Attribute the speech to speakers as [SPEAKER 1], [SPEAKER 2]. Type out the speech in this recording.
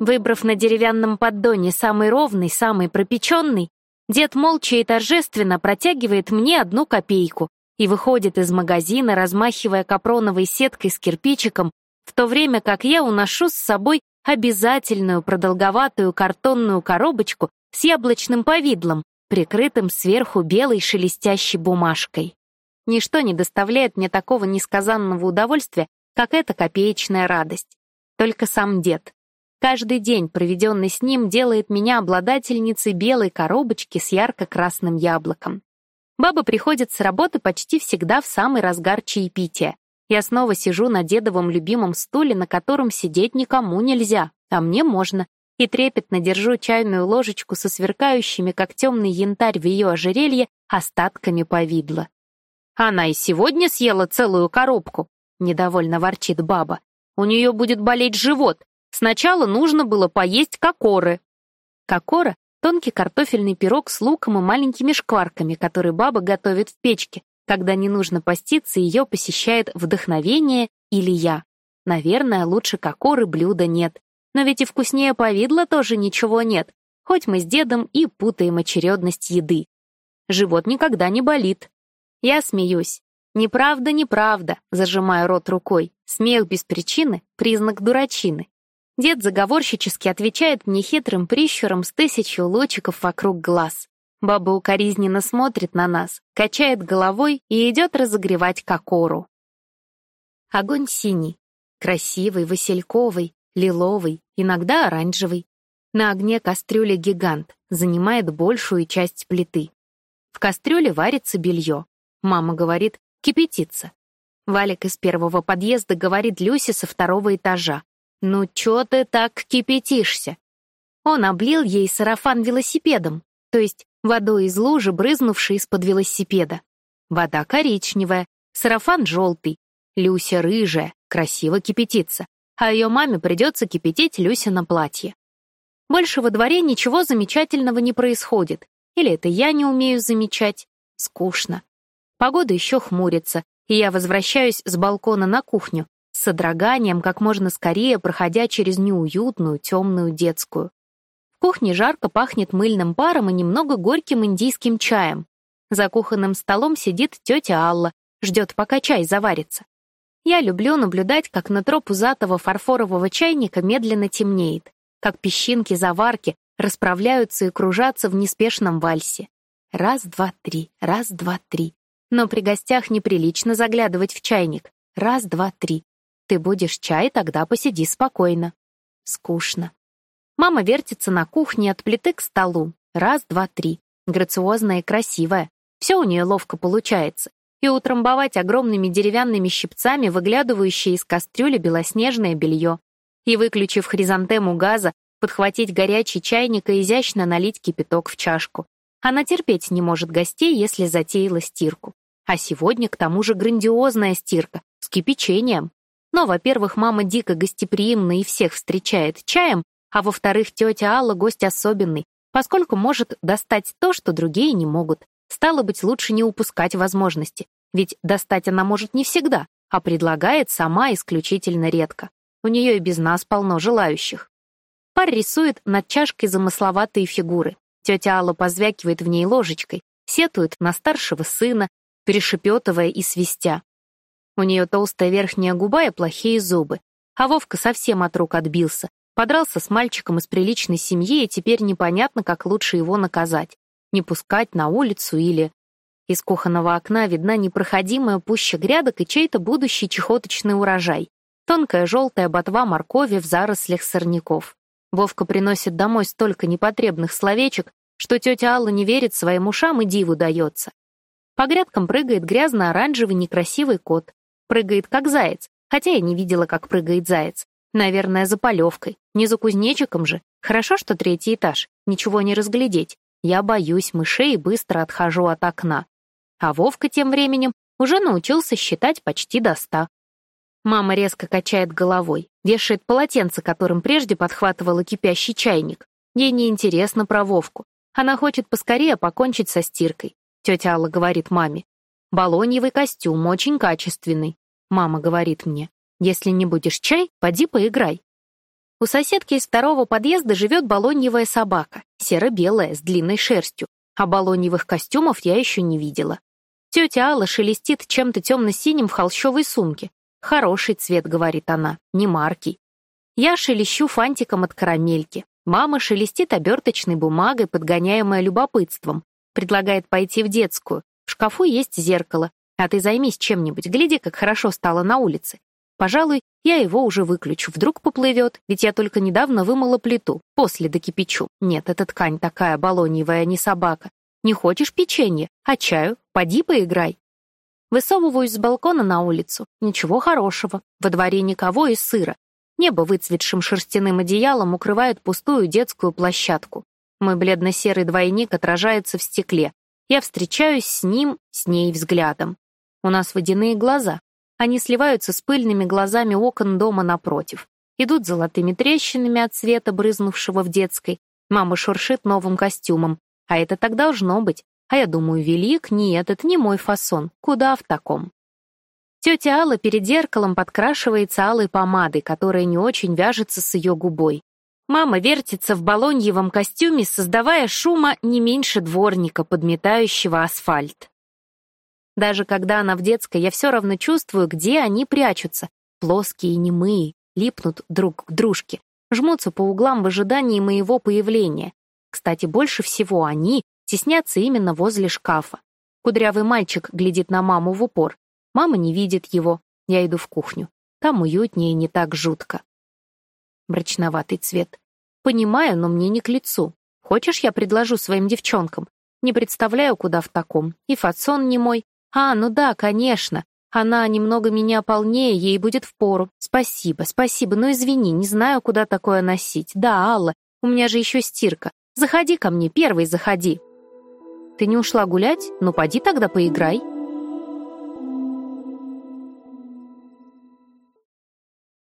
[SPEAKER 1] Выбрав на деревянном поддоне самый ровный, самый пропеченный, дед молча и торжественно протягивает мне одну копейку и выходит из магазина, размахивая капроновой сеткой с кирпичиком, в то время как я уношу с собой обязательную продолговатую картонную коробочку с яблочным повидлом, прикрытым сверху белой шелестящей бумажкой. Ничто не доставляет мне такого несказанного удовольствия, как эта копеечная радость. Только сам дед. Каждый день, проведенный с ним, делает меня обладательницей белой коробочки с ярко-красным яблоком. Баба приходит с работы почти всегда в самый разгар чаепития. Я снова сижу на дедовом любимом стуле, на котором сидеть никому нельзя, а мне можно, и трепетно держу чайную ложечку со сверкающими, как темный янтарь в ее ожерелье, остатками повидла. «Она и сегодня съела целую коробку», — недовольно ворчит баба. «У нее будет болеть живот, Сначала нужно было поесть кокоры. Кокора — тонкий картофельный пирог с луком и маленькими шкварками, который баба готовит в печке. Когда не нужно поститься, ее посещает вдохновение или я. Наверное, лучше кокоры блюда нет. Но ведь и вкуснее повидла тоже ничего нет, хоть мы с дедом и путаем очередность еды. Живот никогда не болит. Я смеюсь. Неправда, неправда, зажимая рот рукой. Смех без причины — признак дурачины. Дед заговорщически отвечает мне хитрым прищуром с тысячу лучиков вокруг глаз. Баба укоризненно смотрит на нас, качает головой и идет разогревать кокору. Огонь синий, красивый, васильковый, лиловый, иногда оранжевый. На огне кастрюля гигант, занимает большую часть плиты. В кастрюле варится белье. Мама говорит, кипятится. Валик из первого подъезда говорит Люсе со второго этажа. «Ну чё ты так кипятишься?» Он облил ей сарафан велосипедом, то есть водой из лужи, брызнувшей из-под велосипеда. Вода коричневая, сарафан желтый, Люся рыжая, красиво кипятится, а ее маме придется кипятить Люся на платье. Больше во дворе ничего замечательного не происходит. Или это я не умею замечать? Скучно. Погода еще хмурится, и я возвращаюсь с балкона на кухню, содроганием, как можно скорее проходя через неуютную темную детскую. В кухне жарко пахнет мыльным паром и немного горьким индийским чаем. За кухонным столом сидит тетя Алла, ждет, пока чай заварится. Я люблю наблюдать, как нутро пузатого фарфорового чайника медленно темнеет, как песчинки заварки расправляются и кружатся в неспешном вальсе. Раз, два, три, раз, два, три. Но при гостях неприлично заглядывать в чайник. Раз, два, три. Ты будешь чай, тогда посиди спокойно. Скучно. Мама вертится на кухне от плиты к столу. Раз, два, три. Грациозная и красивая. Все у нее ловко получается. И утрамбовать огромными деревянными щипцами выглядывающее из кастрюли белоснежное белье. И, выключив хризантему газа, подхватить горячий чайник и изящно налить кипяток в чашку. Она терпеть не может гостей, если затеяла стирку. А сегодня, к тому же, грандиозная стирка с кипячением. Но, во-первых, мама дико гостеприимна и всех встречает чаем, а во-вторых, тетя Алла гость особенный, поскольку может достать то, что другие не могут. Стало быть, лучше не упускать возможности, ведь достать она может не всегда, а предлагает сама исключительно редко. У нее и без нас полно желающих. Пар рисует над чашкой замысловатые фигуры. Тетя Алла позвякивает в ней ложечкой, сетует на старшего сына, перешепетывая и свистя. У нее толстая верхняя губа и плохие зубы. А Вовка совсем от рук отбился. Подрался с мальчиком из приличной семьи, и теперь непонятно, как лучше его наказать. Не пускать на улицу или... Из кухонного окна видна непроходимая пуща грядок и чей-то будущий чехоточный урожай. Тонкая желтая ботва моркови в зарослях сорняков. Вовка приносит домой столько непотребных словечек, что тетя Алла не верит своим ушам и диву дается. По грядкам прыгает грязно-оранжевый некрасивый кот. Прыгает, как заяц, хотя я не видела, как прыгает заяц. Наверное, за полевкой, не за кузнечиком же. Хорошо, что третий этаж, ничего не разглядеть. Я боюсь мышей и быстро отхожу от окна. А Вовка тем временем уже научился считать почти до ста. Мама резко качает головой, вешает полотенце, которым прежде подхватывала кипящий чайник. Ей не интересно про Вовку. Она хочет поскорее покончить со стиркой. Тетя Алла говорит маме. Болоньевый костюм, очень качественный. Мама говорит мне, если не будешь чай, поди поиграй. У соседки из второго подъезда живет балоньевая собака, серо-белая, с длинной шерстью, а балоньевых костюмов я еще не видела. Тетя Алла шелестит чем-то темно-синим в холщовой сумке. Хороший цвет, говорит она, не маркий. Я шелещу фантиком от карамельки. Мама шелестит оберточной бумагой, подгоняемая любопытством. Предлагает пойти в детскую. В шкафу есть зеркало. А ты займись чем-нибудь, гляди, как хорошо стало на улице. Пожалуй, я его уже выключу, вдруг поплывет, ведь я только недавно вымыла плиту, после докипячу. Нет, эта ткань такая балоньевая, не собака. Не хочешь печенье? А чаю? Поди поиграй. Высовываюсь с балкона на улицу. Ничего хорошего. Во дворе никого и сыро. Небо выцветшим шерстяным одеялом укрывает пустую детскую площадку. Мой бледно-серый двойник отражается в стекле. Я встречаюсь с ним, с ней взглядом. У нас водяные глаза. Они сливаются с пыльными глазами окон дома напротив. Идут золотыми трещинами от света, брызнувшего в детской. Мама шуршит новым костюмом. А это так должно быть. А я думаю, велик, нет, это не мой фасон. Куда в таком? Тетя Алла перед зеркалом подкрашивается алой помадой, которая не очень вяжется с ее губой. Мама вертится в балоньевом костюме, создавая шума не меньше дворника, подметающего асфальт. Даже когда она в детской, я все равно чувствую, где они прячутся. Плоские немые, липнут друг к дружке, жмутся по углам в ожидании моего появления. Кстати, больше всего они теснятся именно возле шкафа. Кудрявый мальчик глядит на маму в упор. Мама не видит его. Я иду в кухню. Там уютнее не так жутко. Мрачноватый цвет. Понимаю, но мне не к лицу. Хочешь, я предложу своим девчонкам? Не представляю, куда в таком. И фасон не мой. А, ну да, конечно. Она немного меня полнее, ей будет впору. Спасибо, спасибо, но извини, не знаю, куда такое носить. Да, Алла, у меня же еще стирка. Заходи ко мне, первый заходи. Ты не ушла гулять? Ну, поди тогда поиграй.